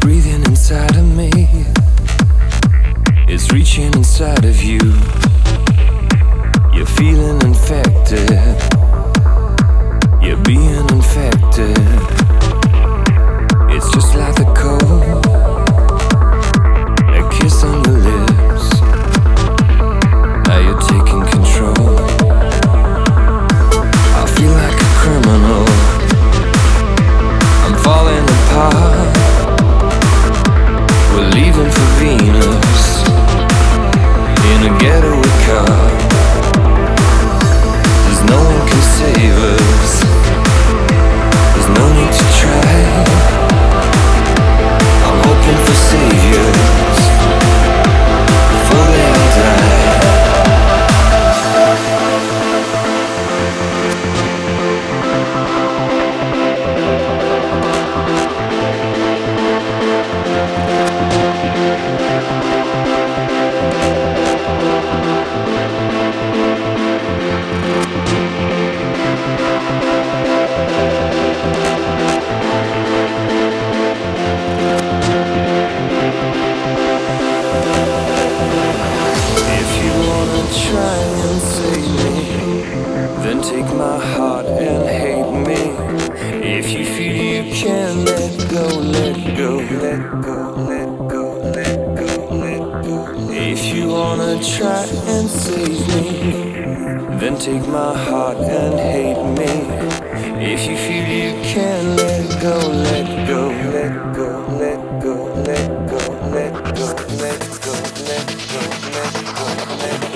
breathing inside of me. It's reaching inside of you. You're feeling infected. You're being infected. get away car. And hate me. If you feel you can let go, let go, let go, let go, let go, let go. If you wanna try and save me, then take my heart and hate me. If you feel you can let go, let go, let go, let go, let go, let go, let go, let go, let go, let go,